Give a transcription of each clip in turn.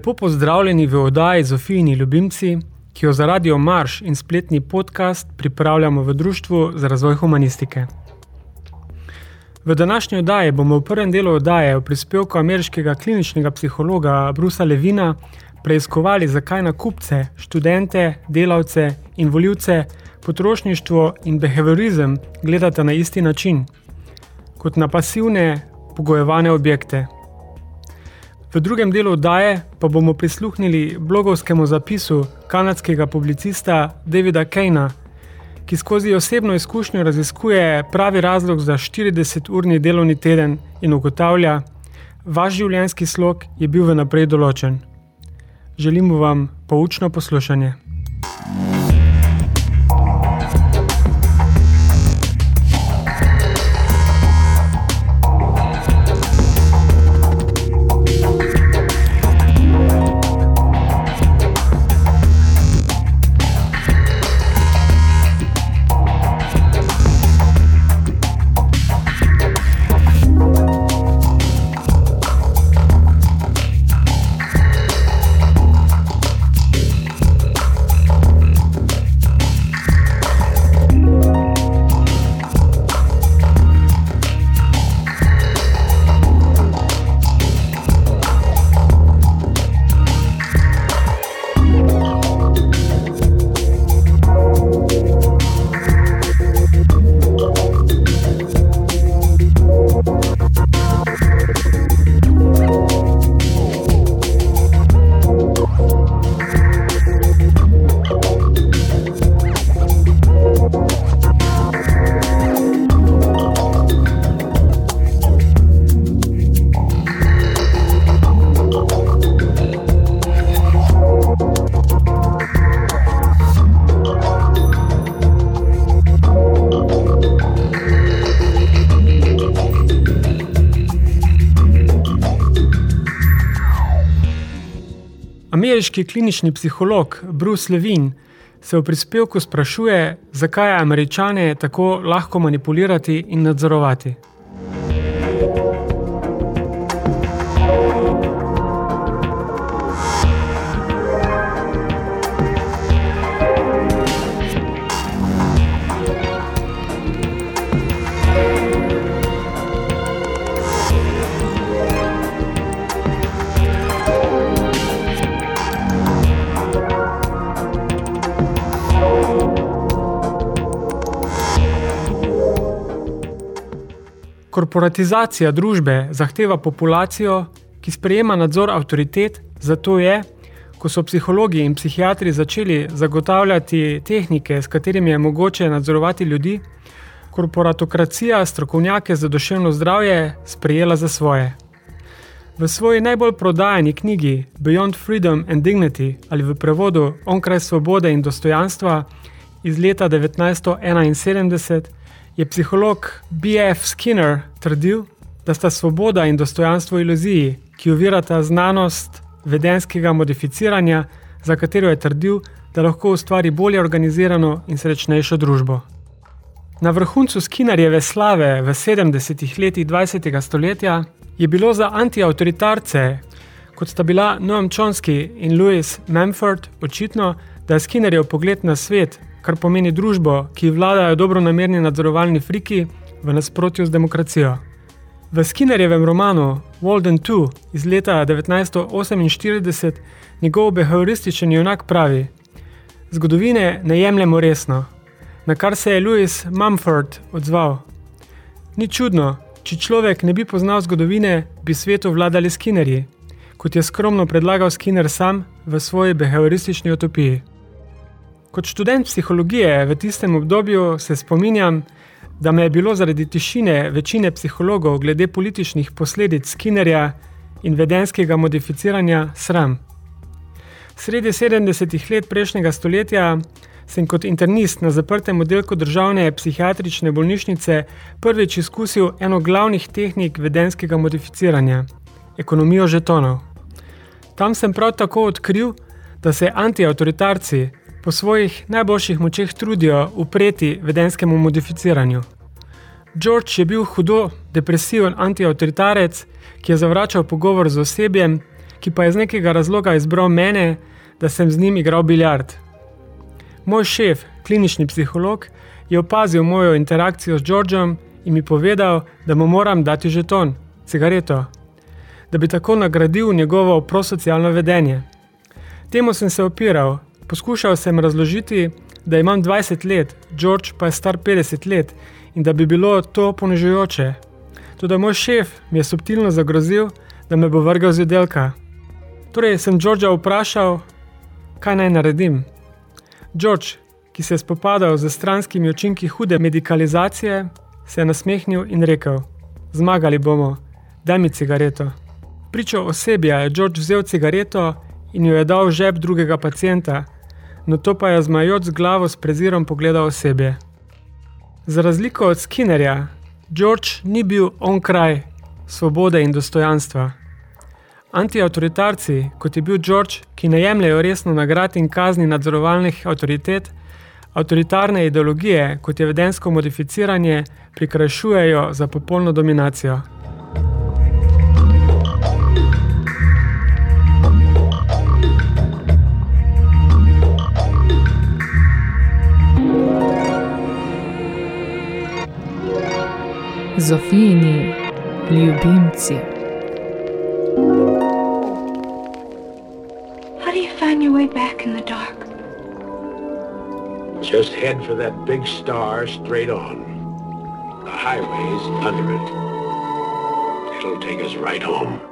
Lepo pozdravljeni v oddaji Zofijini ljubimci, ki jo za radio Marš in spletni podcast pripravljamo v Društvu za razvoj humanistike. V današnji oddaji bomo v prvem delu oddaje v prispevku ameriškega kliničnega psihologa Brusa Levina preiskovali, zakaj na kupce, študente, delavce in voljivce potrošništvo in behaviorizem gledate na isti način, kot na pasivne, pogojevane objekte. V drugem delu oddaje pa bomo prisluhnili blogovskemu zapisu kanadskega publicista Davida Kejna, ki skozi osebno izkušnjo raziskuje pravi razlog za 40-urni delovni teden in ugotavlja, vaš življenjski slog je bil vnaprej določen. Želimo vam poučno poslušanje. Ameriški klinični psiholog Bruce Levin se v prispevku sprašuje, zakaj je američane tako lahko manipulirati in nadzorovati. Korporatizacija družbe zahteva populacijo, ki sprejema nadzor avtoritet, zato je, ko so psihologi in psihiatri začeli zagotavljati tehnike, s katerimi je mogoče nadzorovati ljudi, korporatokracija strokovnjake za duševno zdravje sprejela za svoje. V svoji najbolj prodajani knjigi Beyond Freedom and Dignity ali v prevodu Onkraj svobode in dostojanstva iz leta 1971 je psiholog B.F. Skinner trdil, da sta svoboda in dostojanstvo iluziji, ki ovirata znanost vedenskega modificiranja, za katero je trdil, da lahko ustvari bolje organizirano in srečnejšo družbo. Na vrhuncu Skinnerjeve slave v 70. letih 20. stoletja je bilo za antiautoritarce, kot sta bila Noam Chomsky in Louis Manford, očitno, da je Skinnerjev pogled na svet kar pomeni družbo, ki vladajo dobro namerni nadzorovalni friki v nasprotju z demokracijo. V Skinnerjevem romanu Walden 2 iz leta 1948 njegov behaviorističen junak pravi: Zgodovine ne jemljemo resno, na kar se je Louis Mumford odzval. Ni čudno, če človek ne bi poznal zgodovine, bi svetu vladali Skinnerji, kot je skromno predlagal Skinner sam v svoji behavioristični utopiji. Kot študent psihologije v tistem obdobju se spominjam, da me je bilo zaradi tišine večine psihologov glede političnih posledic Skinnerja in vedenskega modificiranja sram. Sredi 70-ih let prejšnjega stoletja sem kot internist na zaprtem oddelku državne psihiatrične bolnišnice prvič izkusil eno glavnih tehnik vedenskega modificiranja – ekonomijo žetonov. Tam sem prav tako odkril, da se antiautoritarci po svojih najboljših močeh trudijo upreti vedenskemu modificiranju. George je bil hudo depresiven antiautoritarec, ki je zavračal pogovor z osebjem, ki pa je z nekega razloga izbral mene, da sem z njim igral biljard. Moj šef, klinični psiholog, je opazil mojo interakcijo z Georgeom in mi povedal, da mu moram dati žeton, cigareto, da bi tako nagradil njegovo prosocialno vedenje. Temu sem se opiral, Poskušal sem razložiti, da imam 20 let, George pa je star 50 let in da bi bilo to ponižujoče. Tudi moj šef mi je subtilno zagrozil, da me bo vrgal z oddelka. Torej sem Georgea vprašal, kaj naj naredim. George, ki se je spopadal z stranskimi učinki hude medikalizacije, se je nasmehnil in rekel: Zmagali bomo, daj mi cigareto. Pričo osebja je George vzel cigareto in jo je dal v žep drugega pacijenta, no to pa je zmajoč z glavo s prezirom pogledal osebje. Za razliko od Skinnerja, George ni bil on kraj svobode in dostojanstva. Antiautoritarci, kot je bil George, ki ne jemljajo resno nagrad in kazni nadzorovalnih avtoritet, avtoritarne ideologije, kot je vedensko modificiranje, prikrajšujejo za popolno dominacijo. Zofijini ljubimci. How do you find your way back in the dark? Just head for that big star straight on. The highway's under it. It'll take us right home.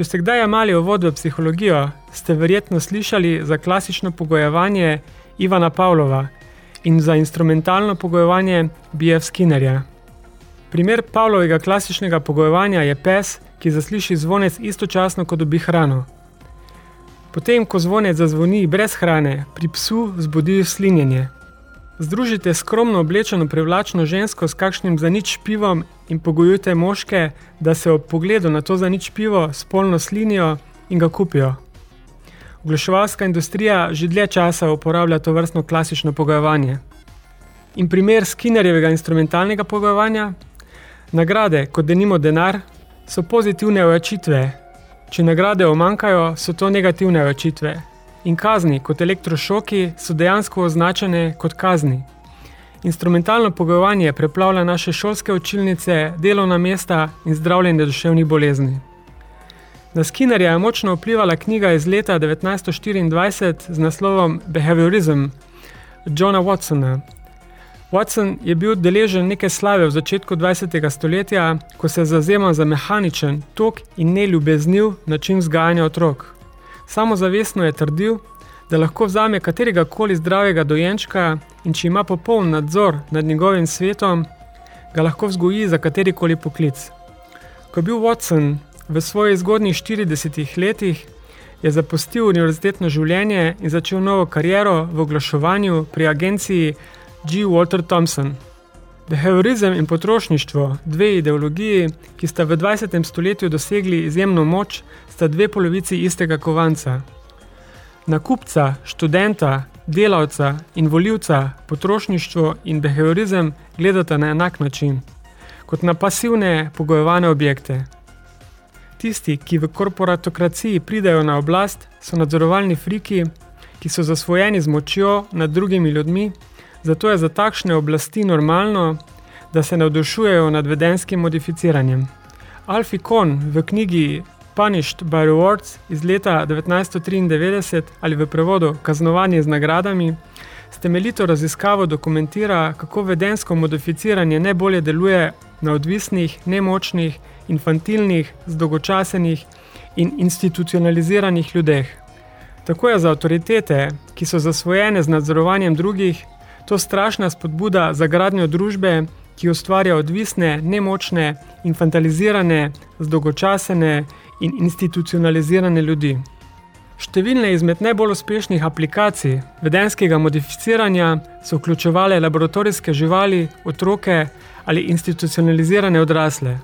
Če ste kdaj imeli uvod v psihologijo, ste verjetno slišali za klasično pogojevanje Ivana Pavlova in za instrumentalno pogojevanje B.F. Skinnerja. Primer Pavlovega klasičnega pogojevanja je pes, ki zasliši zvonec istočasno, ko dobi hrano. Potem, ko zvonec zazvoni brez hrane, pri psu vzbudi slinjenje. Združite skromno oblečeno privlačno žensko s kakšnim zanič pivom in pogojujte moške, da se ob pogledu na to zanič pivo spolno slinijo in ga kupijo. Oglaševalska industrija že dlje časa uporablja to vrstno klasično pogojevanje. In primer Skinnerjevega instrumentalnega pogojevanja, nagrade, kot denimo denar, so pozitivne ojačitve. Če nagrade omankajo, so to negativne ojačitve, in kazni kot elektrošoki so dejansko označene kot kazni. Instrumentalno pogojevanje preplavlja naše šolske učilnice, delovna mesta in zdravljenje duševnih bolezni. Na Skinnerja je močno vplivala knjiga iz leta 1924 z naslovom Behaviorism Johna Watsona. Watson je bil deležen neke slave v začetku 20. stoletja, ko se je zazemal za mehaničen, tok in neljubezniv način vzgajanja otrok. Samozavestno je trdil, da lahko vzame katerega koli zdravega dojenčka in če ima popoln nadzor nad njegovim svetom, ga lahko vzgoji za katerikoli poklic. Ko je bil Watson v svojih zgodnjih 40 letih, je zapustil univerzitetno življenje in začel novo kariero v oglaševanju pri agenciji G. Walter Thompson. Behaviorizem in potrošništvo, dve ideologiji, ki sta v 20. stoletju dosegli izjemno moč, sta dve polovici istega kovanca. Na kupca, študenta, delavca in voljivca potrošništvo in behaviorizem gledata na enak način, kot na pasivne, pogojevane objekte. Tisti, ki v korporatokraciji pridajo na oblast, so nadzorovalni friki, ki so zasvojeni z močjo nad drugimi ljudmi Zato je za takšne oblasti normalno, da se navdušujejo nad vedenskim modificiranjem. Alfie Kohn v knjigi Punished by Rewards iz leta 1993 ali v prevodu Kaznovanje z nagradami s temeljito raziskavo dokumentira, kako vedensko modificiranje najbolje deluje na odvisnih, nemočnih, infantilnih, zdolgočasenih in institucionaliziranih ljudeh. Tako je za avtoritete, ki so zasvojene z nadzorovanjem drugih, To strašna spodbuda za gradnjo družbe, ki ustvarja odvisne, nemočne, infantalizirane, zdolgočasene in institucionalizirane ljudi. Številne izmed najbolj uspešnih aplikacij vedenskega modificiranja so vključevale laboratorijske živali, otroke ali institucionalizirane odrasle.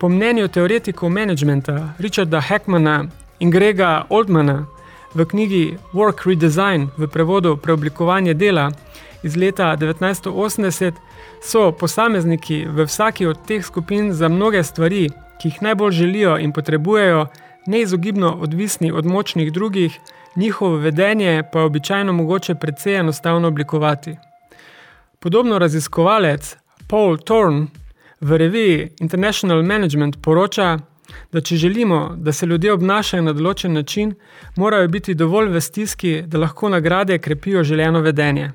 Po mnenju teoretikov menedžmenta Richarda Heckmana in Grega Oldmana v knjigi Work Redesign v prevodu Preoblikovanje dela iz leta 1980 so posamezniki v vsaki od teh skupin za mnoge stvari, ki jih najbolj želijo in potrebujejo, neizogibno odvisni od močnih drugih, njihovo vedenje pa je običajno mogoče precej enostavno oblikovati. Podobno raziskovalec Paul Thorne v reviji International Management poroča, da če želimo, da se ljudje obnašajo na določen način, morajo biti dovolj v stiski, da lahko nagrade krepijo željeno vedenje.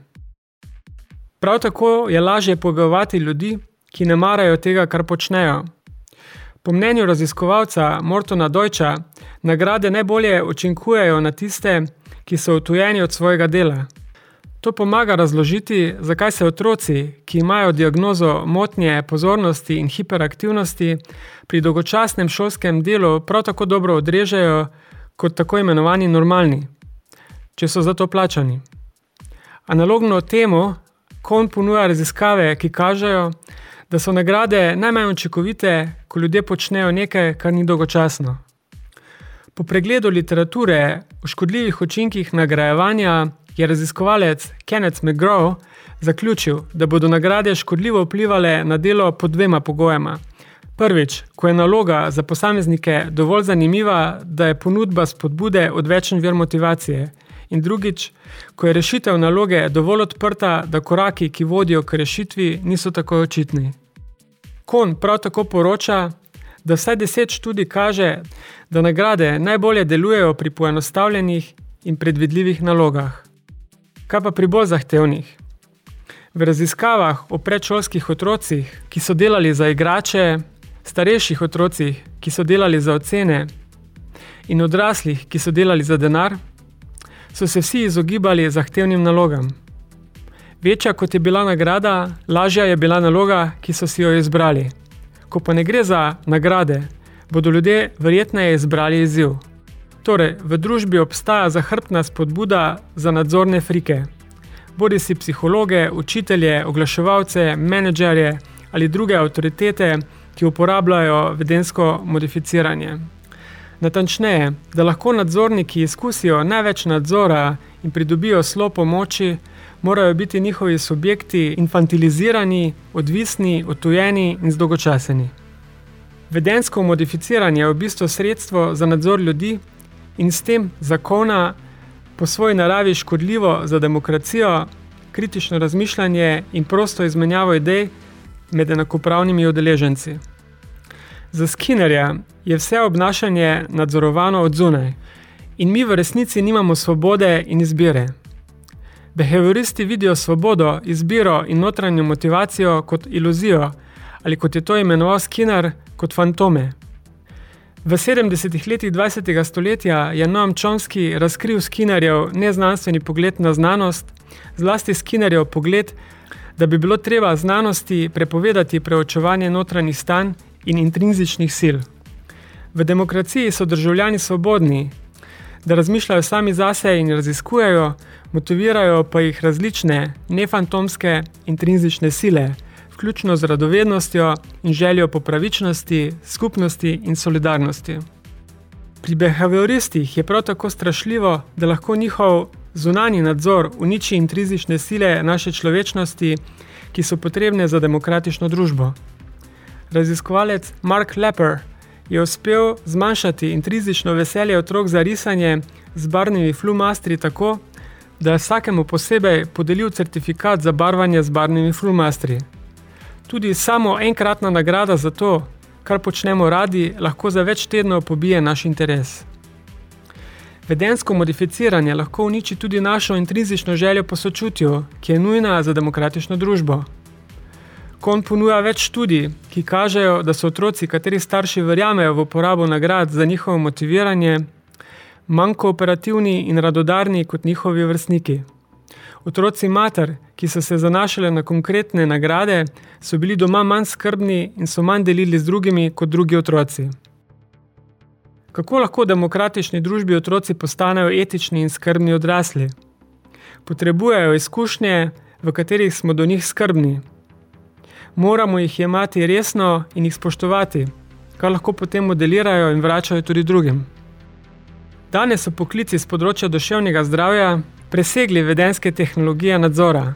Prav tako je lažje pogajati ljudi, ki ne marajo tega, kar počnejo. Po mnenju raziskovalca Mortona Deutscha, nagrade najbolje učinkujejo na tiste, ki so otujeni od svojega dela. To pomaga razložiti, zakaj se otroci, ki imajo diagnozo motnje pozornosti in hiperaktivnosti, pri dolgočasnem šolskem delu prav tako dobro odrežejo kot tako imenovani normalni, če so za to plačani. Analogno temu Kohn ponuja raziskave, ki kažejo, da so nagrade najmanj učinkovite, ko ljudje počnejo nekaj, kar ni dolgočasno. Po pregledu literature o škodljivih učinkih nagrajevanja je raziskovalec Kenneth McGraw zaključil, da bodo nagrade škodljivo vplivale na delo pod dvema pogojema. Prvič, ko je naloga za posameznike dovolj zanimiva, da je ponudba spodbude odvečen vir motivacije – In drugič, ko je rešitev naloge dovolj odprta, da koraki, ki vodijo k rešitvi, niso tako očitni. Kon prav tako poroča, da vsaj deset študij kaže, da nagrade najbolje delujejo pri poenostavljenih in predvidljivih nalogah. Kaj pa pri bolj zahtevnih? V raziskavah o predšolskih otrocih, ki so delali za igrače, starejših otrocih, ki so delali za ocene, in odraslih, ki so delali za denar, so se vsi izogibali zahtevnim nalogam. Večja kot je bila nagrada, lažja je bila naloga, ki so si jo izbrali. Ko pa ne gre za nagrade, bodo ljudje verjetneje izbrali izziv. Torej, v družbi obstaja zahrbtna spodbuda za nadzorne frike. Bodi si psihologe, učitelje, oglaševalce, menedžerje ali druge avtoritete, ki uporabljajo vedensko modificiranje. Natančneje, da lahko nadzorniki izkusijo največ nadzora in pridobijo slo pomoči, morajo biti njihovi subjekti infantilizirani, odvisni, otujeni in zdolgočaseni. Vedensko modificiranje je v bistvu sredstvo za nadzor ljudi in s tem zakona po svoji naravi škodljivo za demokracijo, kritično razmišljanje in prosto izmenjavo idej med enakopravnimi udeleženci. Za Skinnerja je vse obnašanje nadzorovano od zunaj in mi v resnici nimamo svobode in izbire. Behavioristi vidijo svobodo, izbiro in notranjo motivacijo kot iluzijo ali kot je to imenoval Skinner, kot fantome. V 70. letih 20. stoletja je Noam Chomsky razkril Skinnerjev neznanstveni pogled na znanost, zlasti Skinnerjev pogled, da bi bilo treba znanosti prepovedati preučevanje notranjih stanj in intrinzičnih sil. V demokraciji so državljani svobodni, da razmišljajo sami zase in raziskujejo, motivirajo pa jih različne, nefantomske, intrinzične sile, vključno z radovednostjo in željo po pravičnosti, skupnosti in solidarnosti. Pri behavioristih je prav tako strašljivo, da lahko njihov zunani nadzor uniči intrinzične sile naše človečnosti, ki so potrebne za demokratično družbo. Raziskovalec Mark Lepper je uspel zmanjšati intrinzično veselje otrok za risanje z barvnimi flumastri tako, da je vsakemu posebej podelil certifikat za barvanje z barvnimi flumastri. Tudi samo enkratna nagrada za to, kar počnemo radi, lahko za več tednov pobije naš interes. Vedensko modificiranje lahko uniči tudi našo intrinzično željo po sočutju, ki je nujna za demokratično družbo. Kon ponuja več študij, ki kažejo, da so otroci, kateri starši verjamejo v uporabo nagrad za njihovo motiviranje, manj kooperativni in radodarni kot njihovi vrstniki. Otroci mater, ki so se zanašali na konkretne nagrade, so bili doma manj skrbni in so manj delili z drugimi kot drugi otroci. Kako lahko v demokratični družbi otroci postanejo etični in skrbni odrasli? Potrebujejo izkušnje, v katerih smo do njih skrbni. Moramo jih jemati resno in jih spoštovati, kar lahko potem modelirajo in vračajo tudi drugim. Danes so poklici z področja duševnega zdravja presegli vedenske tehnologije nadzora.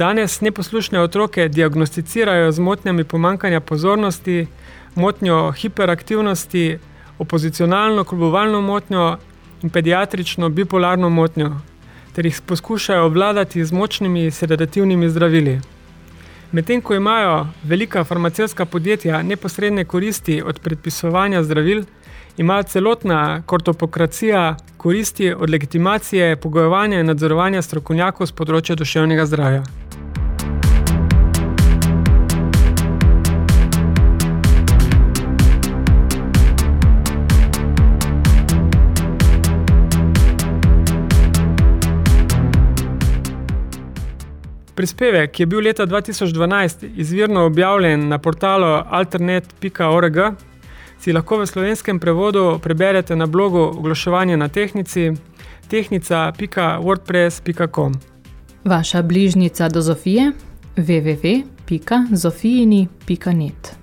Danes neposlušne otroke diagnosticirajo z motnjami pomankanja pozornosti, motnjo hiperaktivnosti, opozicionalno klubovalno motnjo in pediatrično bipolarno motnjo, ter jih poskušajo obvladati z močnimi sedativnimi zdravili. Medtem ko imajo velika farmacevska podjetja neposredne koristi od predpisovanja zdravil, ima celotna kortopokracija koristi od legitimacije, pogojevanja in nadzorovanja strokovnjakov z področja duševnega zdravja. Prispevek je bil leta 2012 izvirno objavljen na portalu alternet.org, si lahko v slovenskem prevodu preberete na blogu oglaševanje na tehnici tehnica.wordpress.com. Vaša bližnica do Zofije www.zofijini.net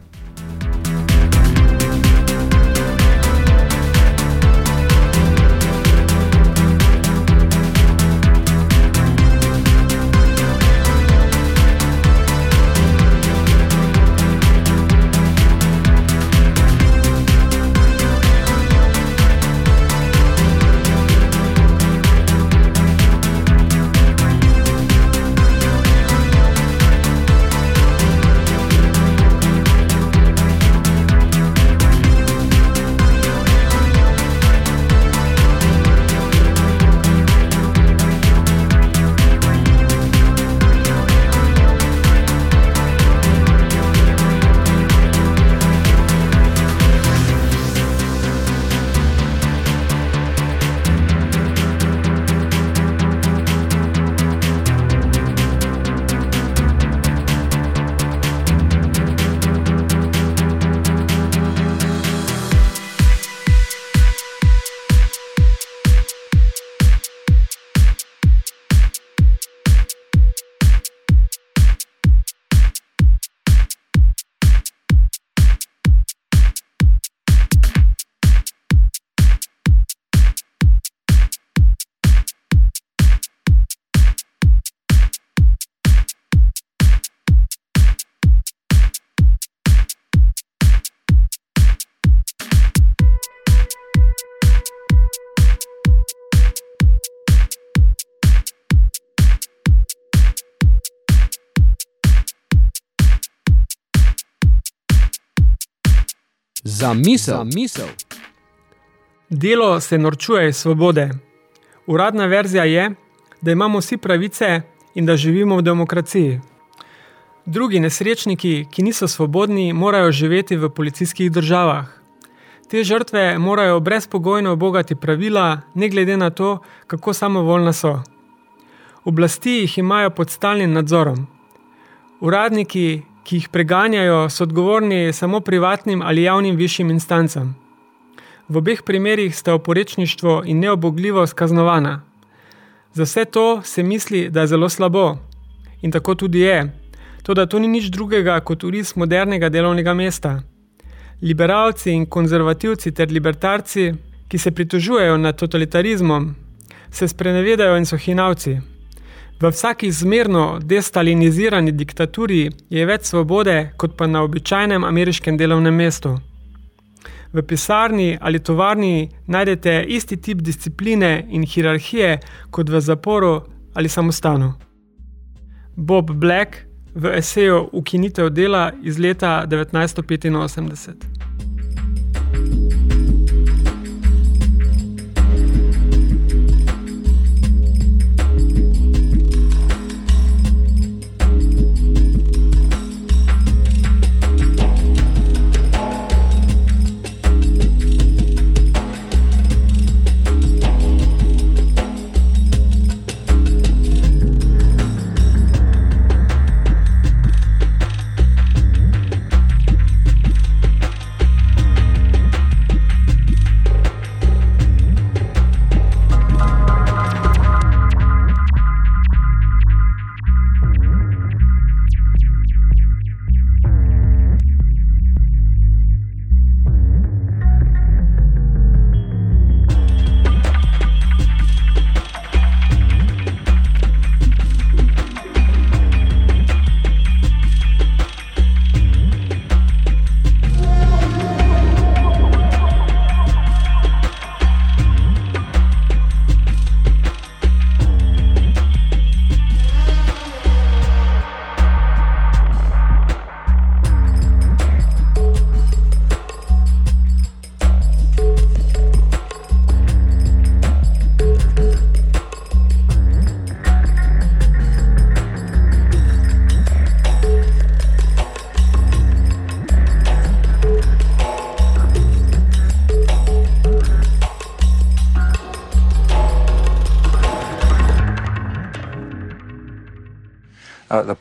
Za misel. Za misel. Delo se norčuje iz svobode. Uradna verzija je, da imamo vsi pravice in da živimo v demokraciji. Drugi nesrečniki, ki niso svobodni, morajo živeti v policijskih državah. Te žrtve morajo brezpogojno obogati pravila, ne glede na to, kako samovoljna so. Oblasti jih imajo pod stalnim nadzorom. Uradniki, ki jih preganjajo, so odgovorni samo privatnim ali javnim višjim instancam. V obeh primerih sta oporečništvo in neobogljivost kaznovana. Za vse to se misli, da je zelo slabo. In tako tudi je. To, da to ni nič drugega kot uris modernega delovnega mesta. Liberalci in konzervativci ter libertarci, ki se pritožujejo nad totalitarizmom, se sprenevedajo in so hinavci. V vsaki zmerno destalinizirani diktaturi je več svobode kot pa na običajnem ameriškem delovnem mestu. V pisarni ali tovarni najdete isti tip discipline in hierarhije kot v zaporu ali samostanu. Bob Black v eseju Ukinitev dela iz leta 1985.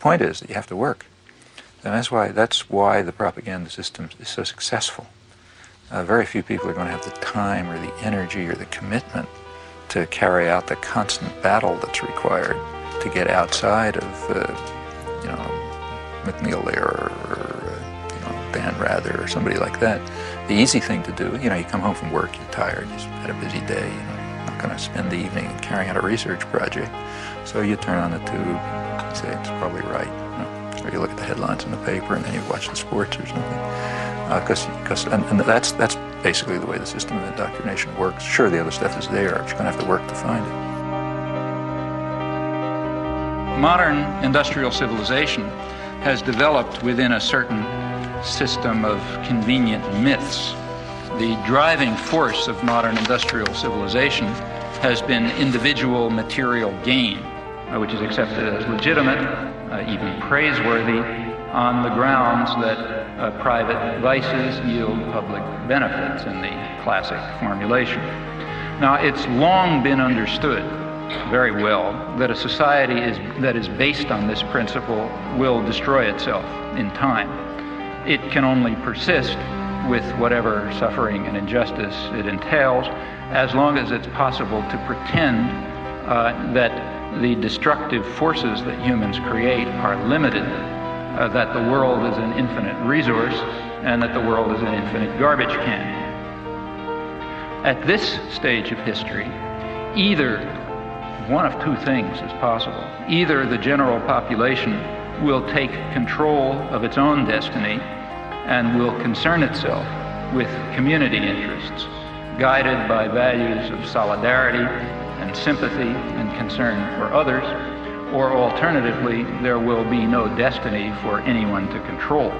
Point is that you have to work. And that's why, that's why the propaganda system is so successful. Uh, very few people are going to have the time or the energy or the commitment to carry out the constant battle that's required to get outside of, uh, you know, McNeil there or, you know, Dan Rather or somebody like that. The easy thing to do, you know, you come home from work, you're tired, you've had a busy day, you know, you're not going to spend the evening carrying out a research project. So you turn on the tube, it's probably right. You know? Or you look at the headlines in the paper and then you watch the sports or something. Because, uh, because, and, and that's, that's basically the way the system of indoctrination works. Sure, the other stuff is there, but you're going to have to work to find it. Modern industrial civilization has developed within a certain system of convenient myths. The driving force of modern industrial civilization has been individual material gain uh, which is accepted as legitimate, uh, even praiseworthy, on the grounds that uh, private vices yield public benefits in the classic formulation. Now, it's long been understood very well that a society is, that is based on this principle will destroy itself in time. It can only persist with whatever suffering and injustice it entails as long as it's possible to pretend uh, that the destructive forces that humans create are limited, uh, that the world is an infinite resource, and that the world is an infinite garbage can. At this stage of history, either one of two things is possible. Either the general population will take control of its own destiny and will concern itself with community interests, guided by values of solidarity and sympathy and concern for others, or alternatively, there will be no destiny for anyone to control.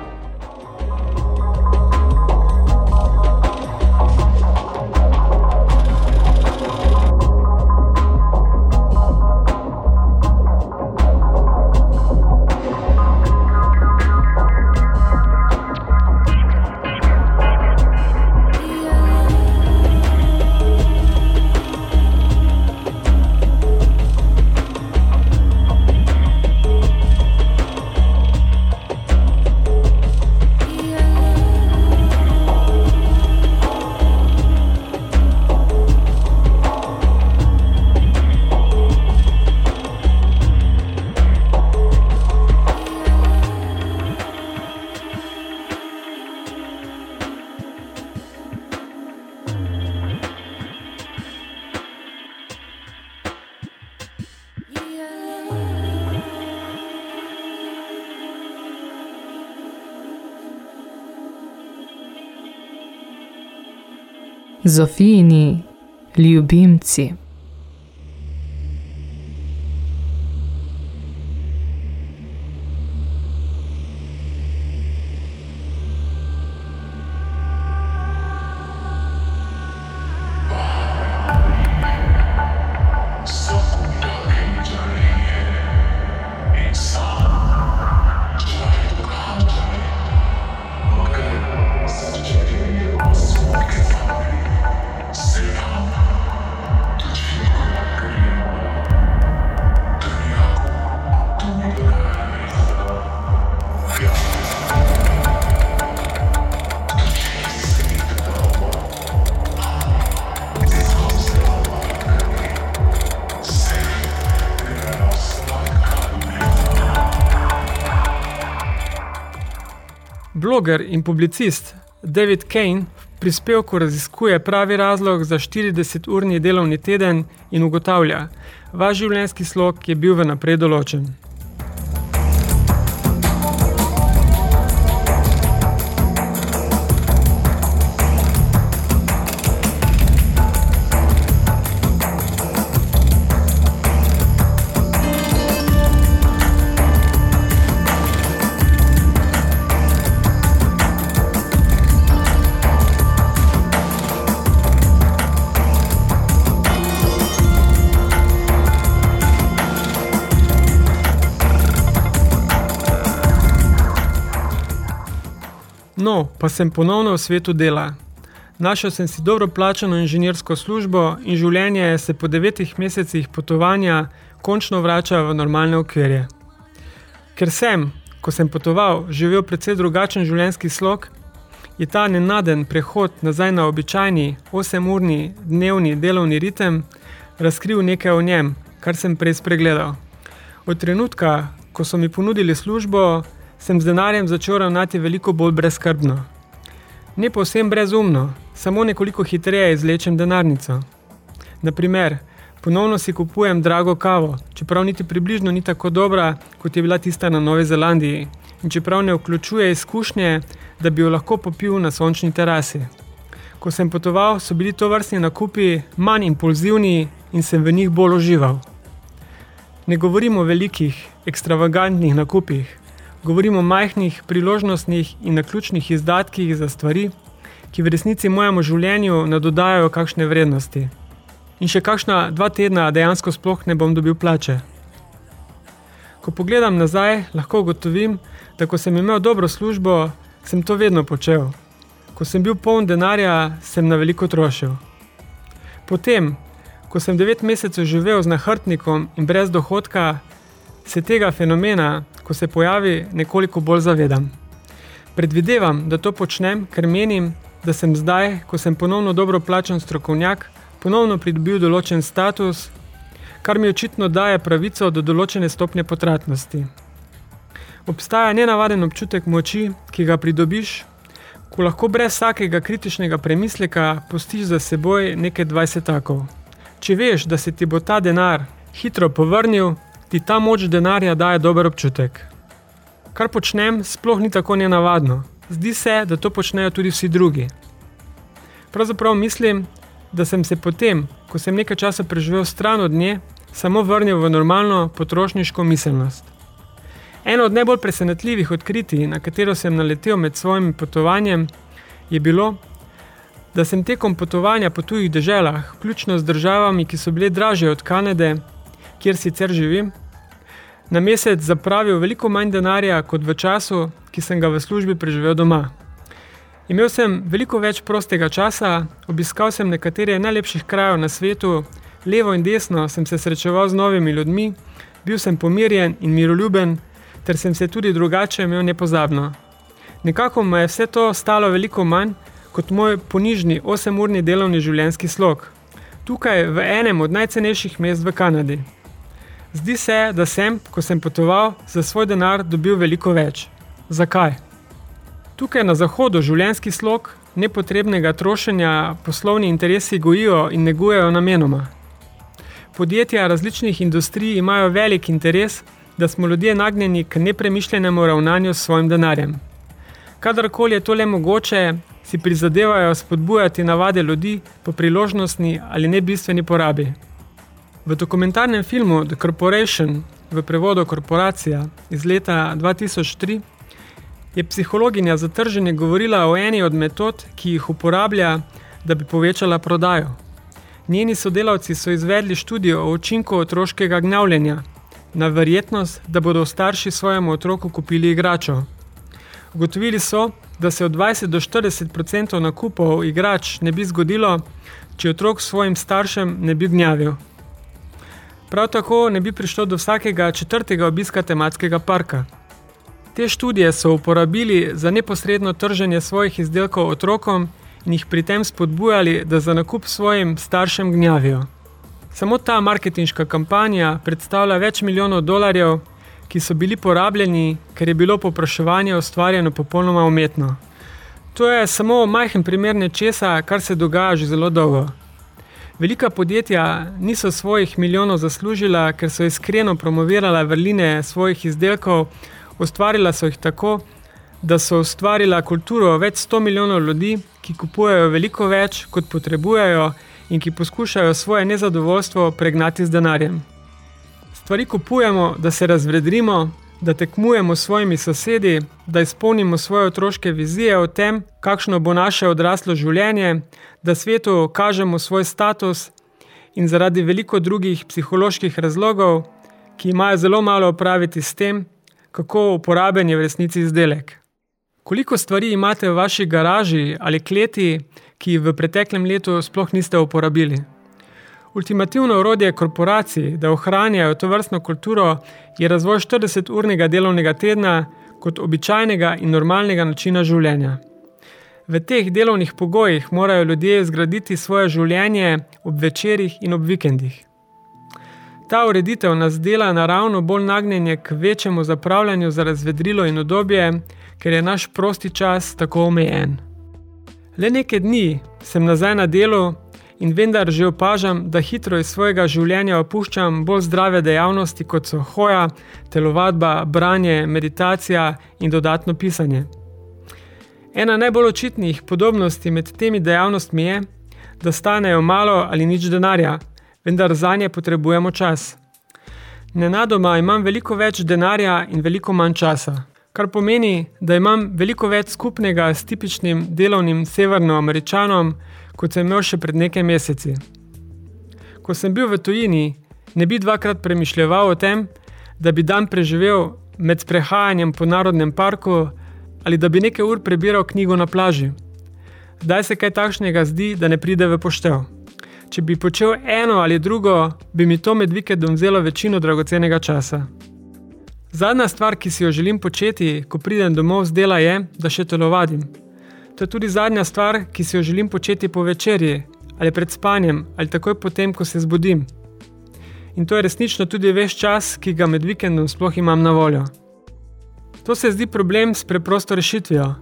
Zofijini ljubimci. Bloger in publicist David Kane v prispevku raziskuje pravi razlog za 40-urni delovni teden in ugotavlja, vaš življenjski slog je bil v naprej določen. No, pa sem ponovno v svetu dela. Našel sem si dobro plačano inženirsko službo in življenje se po devetih mesecih potovanja končno vrača v normalne okvirje. Ker sem, ko sem potoval, živel precej drugačen življenjski slog, je ta nenaden prehod nazaj na običajni 8-urni dnevni delovni ritem razkril nekaj o njem, kar sem prej spregledal. Od trenutka, ko so mi ponudili službo, sem z denarjem začel ravnati veliko bolj brezskrbno. Ne povsem brezumno, samo nekoliko hitreje izlečem denarnico. Naprimer, ponovno si kupujem drago kavo, čeprav niti približno ni tako dobra, kot je bila tista na Novi Zelandiji, in čeprav ne vključuje izkušnje, da bi jo lahko popil na sončni terasi. Ko sem potoval, so bili to vrstni nakupi manj impulzivni in sem v njih bolj užival. Ne govorimo o velikih, ekstravagantnih nakupih, govorimo o majhnih, priložnostnih in naključnih izdatkih za stvari, ki v resnici mojemu življenju ne dodajajo kakšne vrednosti. In še kakšna dva tedna dejansko sploh ne bom dobil plače. Ko pogledam nazaj, lahko ugotovim, da ko sem imel dobro službo, sem to vedno počel. Ko sem bil poln denarja, sem na veliko trošil. Potem, ko sem devet mesecev živel z nahrbtnikom in brez dohodka, se tega fenomena, ko se pojavi, nekoliko bolj zavedam. Predvidevam, da to počnem, ker menim, da sem zdaj, ko sem ponovno dobro plačen strokovnjak, ponovno pridobil določen status, kar mi očitno daje pravico do določene stopnje potratnosti. Obstaja nenavaden občutek moči, ki ga pridobiš, ko lahko brez vsakega kritičnega premisleka pustiš za seboj nekaj 20 takov. Če veš, da se ti bo ta denar hitro povrnil, ti ta moč denarja daje dober občutek. Kar počnem, sploh ni tako nenavadno. Zdi se, da to počnejo tudi vsi drugi. Pravzaprav mislim, da sem se potem, ko sem nekaj časa preživel stran od nje, samo vrnil v normalno potrošniško miselnost. Eno od najbolj presenetljivih odkritij, na katero sem naletel med svojim potovanjem, je bilo, da sem tekom potovanja po tujih deželah, vključno z državami, ki so bile dražje od Kanade, kjer sicer živim, na mesec zapravil veliko manj denarja kot v času, ki sem ga v službi preživel doma. Imel sem veliko več prostega časa, obiskal sem nekatere najlepših krajev na svetu, levo in desno sem se srečeval z novimi ljudmi, bil sem pomirjen in miroljuben, ter sem se tudi drugače imel nepozabno. Nekako me je vse to stalo veliko manj kot moj ponižni 8-urni delovni življenjski slog. Tukaj v enem od najcenejših mest v Kanadi. Zdi se, da sem, ko sem potoval, za svoj denar dobil veliko več. Zakaj? Tukaj na zahodu življenjski slog nepotrebnega trošenja poslovni interesi gojijo in negujejo namenoma. Podjetja različnih industrij imajo velik interes, da smo ljudje nagnjeni k nepremišljenemu ravnanju s svojim denarjem. Kadarkoli je to le mogoče, si prizadevajo spodbujati navade ljudi po priložnostni ali nebistveni porabi. V dokumentarnem filmu The Corporation, v prevodu Korporacija iz leta 2003, je psihologinja za trženje govorila o eni od metod, ki jih uporablja, da bi povečala prodajo. Njeni sodelavci so izvedli študijo o učinku otroškega gnavljenja, na verjetnost, da bodo starši svojemu otroku kupili igračo. Ugotovili so, da se od 20 do 40 nakupov igrač ne bi zgodilo, če otrok svojim staršem ne bi gnjavil. Prav tako ne bi prišlo do vsakega četrtega obiska tematskega parka. Te študije so uporabili za neposredno trženje svojih izdelkov otrokom in jih pri tem spodbujali, da za nakup svojim staršem gnjavijo. Samo ta marketinška kampanja predstavlja več milijonov dolarjev, ki so bili porabljeni, ker je bilo popraševanje ustvarjeno popolnoma umetno. To je samo majhen primer nečesa, kar se dogaja že zelo dolgo. Velika podjetja niso svojih milijonov zaslužila, ker so iskreno promovirala vrline svojih izdelkov, ustvarila so jih tako, da so ustvarila kulturo več 100 milijonov ljudi, ki kupujejo veliko več, kot potrebujejo in ki poskušajo svoje nezadovoljstvo pregnati z denarjem. Stvari kupujemo, da se razvedrimo, da tekmujemo s svojimi sosedi, da izpolnimo svoje otroške vizije o tem, kakšno bo naše odraslo življenje, da svetu kažemo svoj status in zaradi veliko drugih psiholoških razlogov, ki imajo zelo malo opraviti s tem, kako uporaben je v resnici izdelek. Koliko stvari imate v vaši garaži ali kleti, ki v preteklem letu sploh niste uporabili? Ultimativno orodje korporacij, da ohranjajo to vrstno kulturo, je razvoj 40-urnega delovnega tedna kot običajnega in normalnega načina življenja. V teh delovnih pogojih morajo ljudje zgraditi svoje življenje ob večerih in ob vikendih. Ta ureditev nas dela naravno bolj nagnjenje k večjemu zapravljanju za razvedrilo in udobje, ker je naš prosti čas tako omejen. Le nekaj dni sem nazaj na delu in vendar že opažam, da hitro iz svojega življenja opuščam bolj zdrave dejavnosti, kot so hoja, telovadba, branje, meditacija in dodatno pisanje. Ena najbolj očitnih podobnosti med temi dejavnostmi je, da stanejo malo ali nič denarja, vendar za nje potrebujemo čas. Nenadoma imam veliko več denarja in veliko manj časa, kar pomeni, da imam veliko več skupnega s tipičnim delovnim severnoameričanom, kot sem imel še pred nekaj meseci. Ko sem bil v tujini, ne bi dvakrat premišljeval o tem, da bi dan preživel med sprehajanjem po narodnem parku ali da bi nekaj ur prebiral knjigo na plaži. Zdaj se kaj takšnega zdi, da ne pride v poštev. Če bi počel eno ali drugo, bi mi to med vikendom vzelo večino dragocenega časa. Zadnja stvar, ki si jo želim početi, ko pridem domov z dela, je, da še telovadim. To je tudi zadnja stvar, ki si jo želim početi po večerji, ali pred spanjem, ali takoj potem, ko se zbudim. In to je resnično tudi veš čas, ki ga med vikendom sploh imam na voljo. To se zdi problem s preprosto rešitvijo.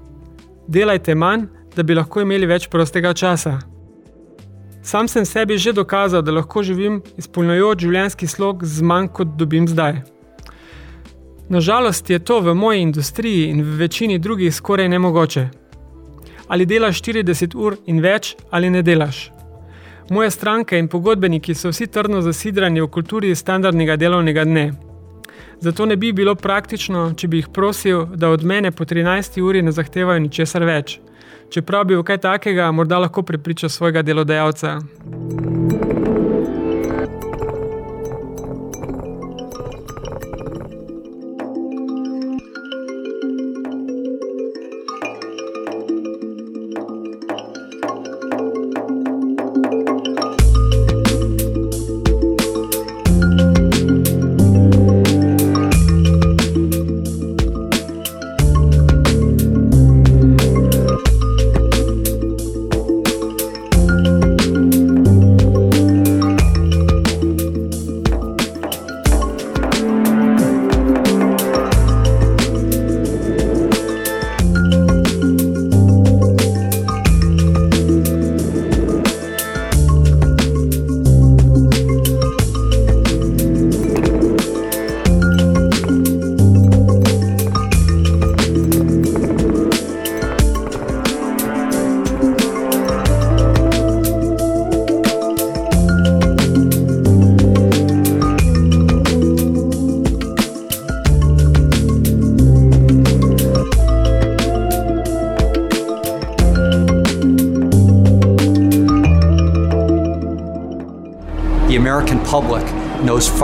Delajte manj, da bi lahko imeli več prostega časa. Sam sem sebi že dokazal, da lahko živim izpolnjujoč življenjski slog z manj, kot dobim zdaj. Nažalost je to v moji industriji in v večini drugih skoraj nemogoče ali delaš 40 ur in več, ali ne delaš. Moje stranke in pogodbeniki so vsi trdno zasidrani v kulturi standardnega delovnega dne. Zato ne bi bilo praktično, če bi jih prosil, da od mene po 13 uri ne zahtevajo ničesar več. Čeprav bi v kaj takega morda lahko prepričal svojega delodajalca.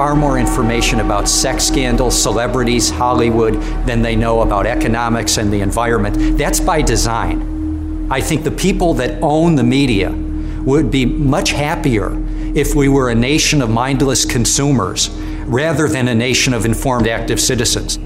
Far more information about sex scandals, celebrities, Hollywood than they know about economics and the environment. That's by design. I think the people that own the media would be much happier if we were a nation of mindless consumers rather than a nation of informed active citizens.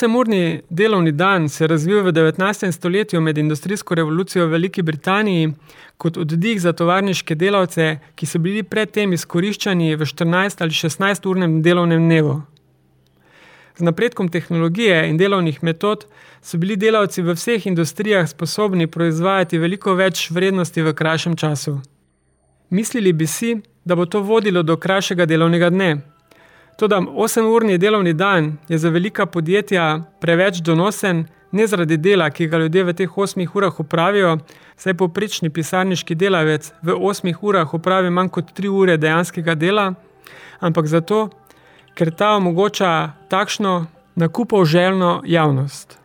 Osemurni delovni dan se je razvil v 19. stoletju med industrijsko revolucijo v Veliki Britaniji kot oddih za tovarniške delavce, ki so bili predtem izkoriščani v 14 ali 16 urnem delovnem dnevu. Z napredkom tehnologije in delovnih metod so bili delavci v vseh industrijah sposobni proizvajati veliko več vrednosti v krajšem času. Mislili bi si, da bo to vodilo do krajšega delovnega dne. Toda 8-urni delovni dan je za velika podjetja preveč donosen, ne zaradi dela, ki ga ljudje v teh 8 urah upravijo, saj poprečni pisarniški delavec v 8 urah upravi manj kot 3 ure dejanskega dela, ampak zato, ker ta omogoča takšno nakupov željno javnost.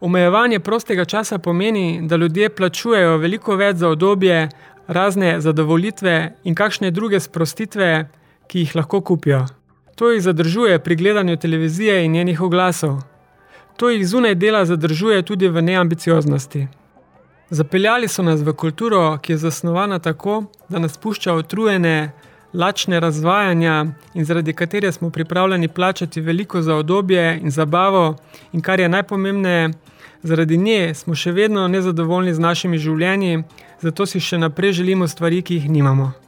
Omejevanje prostega časa pomeni, da ljudje plačujejo veliko več za odobje, razne zadovolitve in kakšne druge sprostitve, ki jih lahko kupijo. To jih zadržuje pri gledanju televizije in njenih oglasov. To jih zunaj dela zadržuje tudi v neambicioznosti. Zapeljali so nas v kulturo, ki je zasnovana tako, da nas pušča utrujene, lačne razvajanja in zaradi katere smo pripravljeni plačati veliko za odobje in zabavo in kar je najpomembneje, zaradi nje smo še vedno nezadovoljni z našimi življenji, zato si še naprej želimo stvari, ki jih nimamo.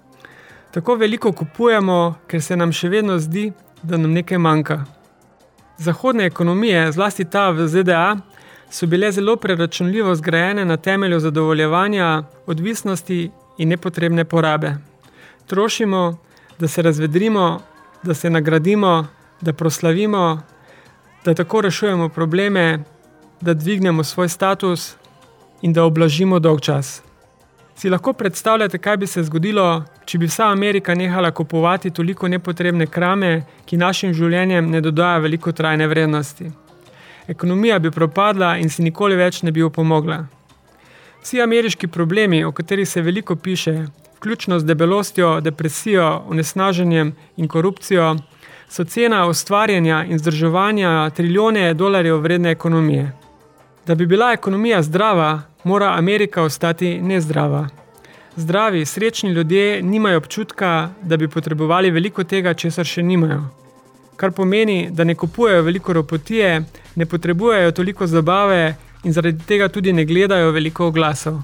Tako veliko kupujemo, ker se nam še vedno zdi, da nam nekaj manjka. Zahodne ekonomije, zlasti ta v ZDA, so bile zelo preračunljivo zgrajene na temelju zadovoljevanja, odvisnosti in nepotrebne porabe. Trošimo, da se razvedrimo, da se nagradimo, da proslavimo, da tako rešujemo probleme, da dvignemo svoj status in da oblažimo dolg čas. Si lahko predstavljate, kaj bi se zgodilo, če bi vsa Amerika nehala kupovati toliko nepotrebne krame, ki našim življenjem ne dodaja veliko trajne vrednosti? Ekonomija bi propadla in si nikoli več ne bi opomogla. Vsi ameriški problemi, o katerih se veliko piše, vključno z debelostjo, depresijo, onesnaženjem in korupcijo, so cena ustvarjanja in zdržovanja trilijone dolarjev vredne ekonomije. Da bi bila ekonomija zdrava, mora Amerika ostati nezdrava. Zdravi, srečni ljudje nimajo občutka, da bi potrebovali veliko tega, česar še nimajo. Kar pomeni, da ne kupujejo veliko ropotije, ne potrebujejo toliko zabave in zaradi tega tudi ne gledajo veliko oglasov.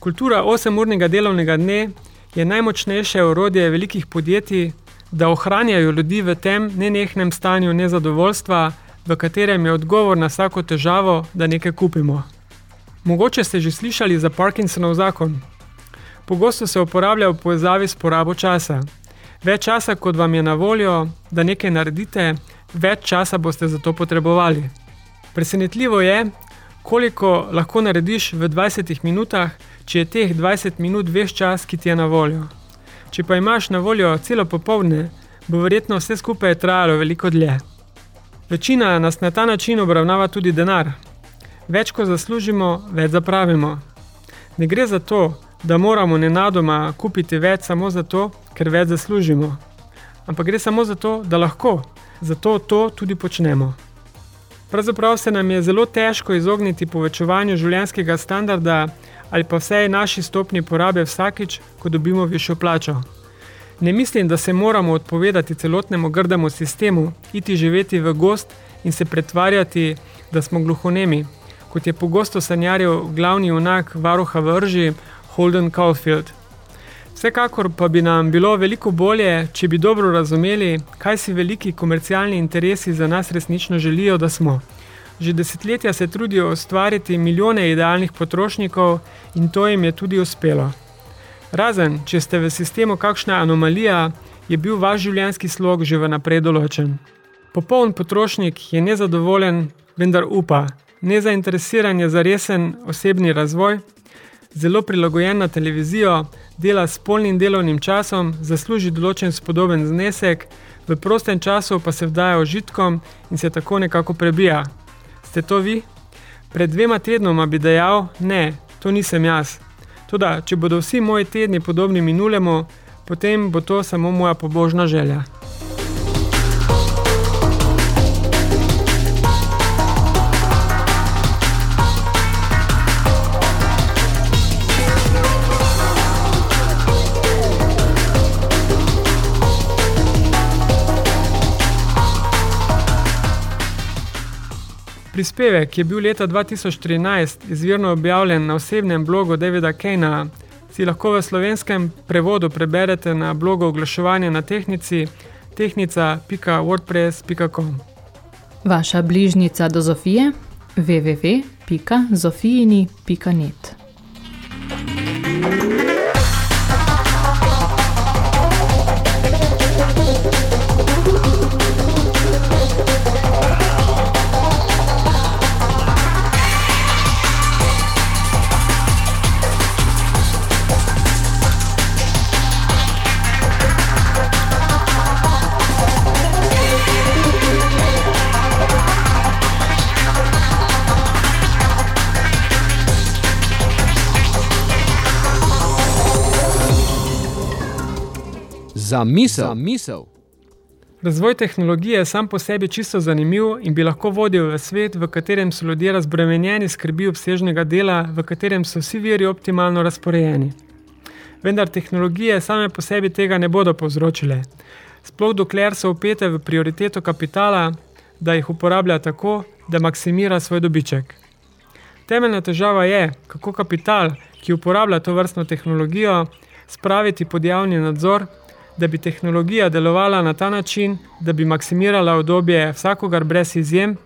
Kultura 8-urnega delovnega dne je najmočnejše orodje velikih podjetij, da ohranjajo ljudi v tem nenehnem stanju nezadovoljstva, v katerem je odgovor na vsako težavo, da nekaj kupimo. Mogoče ste že slišali za Parkinsonov zakon. Pogosto se uporablja v povezavi s porabo časa. Več časa, kot vam je na voljo, da nekaj naredite, več časa boste za to potrebovali. Presenetljivo je, koliko lahko narediš v 20 minutah, če je teh 20 minut veš čas, ki ti je na voljo. Če pa imaš na voljo celo popovdne, bo verjetno vse skupaj trajalo veliko dlje. Večina nas na ta način obravnava tudi denar. Več, ko zaslužimo, več zapravimo. Ne gre za to, da moramo nenadoma kupiti več samo zato, ker več zaslužimo. Ampak gre samo za to, da lahko, zato to tudi počnemo. Pravzaprav se nam je zelo težko izogniti povečevanju življenjskega standarda ali pa vsej naši stopni porabe vsakič, ko dobimo višjo plačo. Ne mislim, da se moramo odpovedati celotnemu grdemu sistemu, iti živeti v gost in se pretvarjati, da smo gluhonemi, kot je pogosto sanjaril glavni unak varuha vrži Holden Caulfield. Vsekakor pa bi nam bilo veliko bolje, če bi dobro razumeli, kaj si veliki komercialni interesi za nas resnično želijo, da smo. Že desetletja se trudijo ustvariti milijone idealnih potrošnikov in to jim je tudi uspelo. Razen, če ste v sistemu kakšna anomalija, je bil vaš življenjski slog že vnaprej določen. Popoln potrošnik je nezadovoljen, vendar upa, nezainteresiran je za resen osebni razvoj, zelo prilagojen na televizijo, dela s polnim delovnim časom, zasluži določen spodoben znesek, v prostem času pa se vdaja užitkom in se tako nekako prebija. Ste to vi? Pred dvema tednoma bi dejal, ne, to nisem jaz. Toda, če bodo vsi moji tedni podobni minulemu, potem bo to samo moja pobožna želja. Prispevek je bil leta 2013 izvirno objavljen na osebnem blogu Davida Kejna. Si lahko v slovenskem prevodu preberete na blogu oglaševanja na tehnici tehnica.wordpress.com Vaša bližnica do Zofije www.zofijini.net Za misel. Za misel. Razvoj tehnologije je sam po sebi čisto zanimiv in bi lahko vodil v svet, v katerem so ljudje razbremenjeni skrbi obsežnega dela, v katerem so vsi viri optimalno razporejeni. Vendar tehnologije same po sebi tega ne bodo povzročile. Sploh dokler so upete v prioriteto kapitala, da jih uporablja tako, da maksimira svoj dobiček. Temeljna težava je, kako kapital, ki uporablja to vrstno tehnologijo, spraviti pod javni nadzor da bi tehnologija delovala na ta način, da bi maksimirala obdobje vsakogar brez izjem,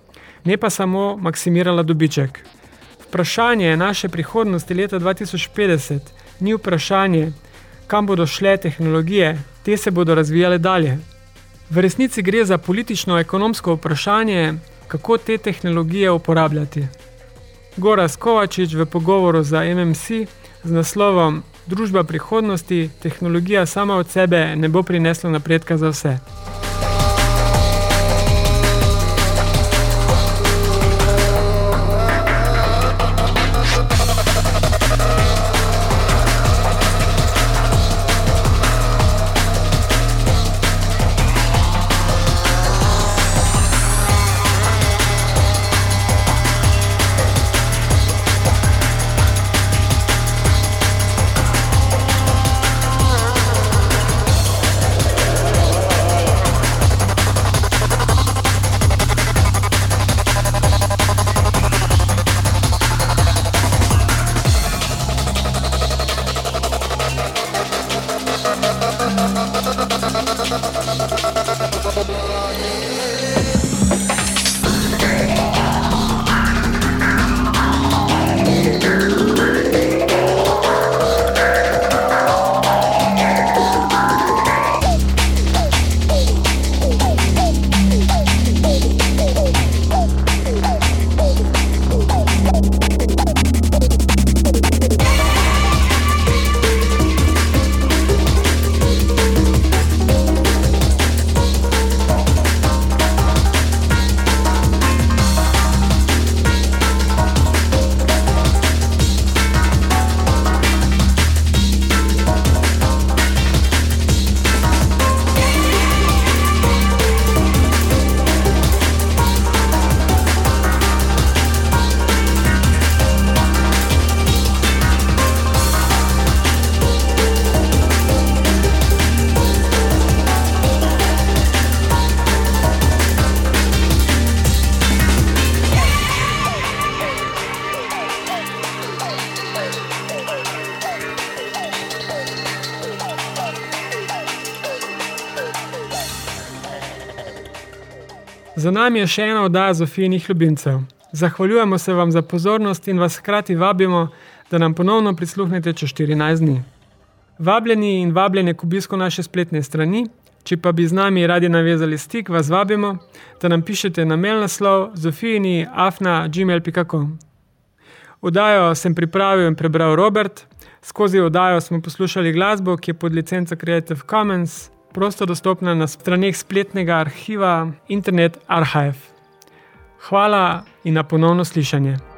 ne pa samo maksimirala dobiček. Vprašanje naše prihodnosti leta 2050 ni vprašanje, kam bodo šle tehnologije, te se bodo razvijale dalje. V resnici gre za politično-ekonomsko vprašanje, kako te tehnologije uporabljati. Goras Kovačič v pogovoru za MMC z naslovom družba prihodnosti, tehnologija sama od sebe ne bo prinesla napredka za vse. Za nami je še ena oddaja Zofijinih ljubimcev. Zahvaljujemo se vam za pozornost in vas hkrati vabimo, da nam ponovno prisluhnete čez 14 dni. Vabljeni in vabljene k obisku naše spletne strani, če pa bi z nami radi navezali stik, vas vabimo, da nam pišete na mail naslov zofijini.afna.gmail.com. Oddajo sem pripravil in prebral Robert, skozi oddajo smo poslušali glasbo, ki je pod licenco Creative Commons, prosto dostopna na straneh spletnega arhiva Internet Archive. Hvala in na ponovno slišanje.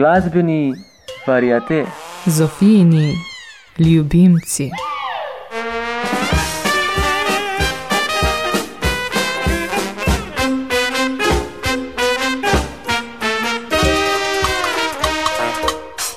Glasbeni variate. Zofijini ljubimci.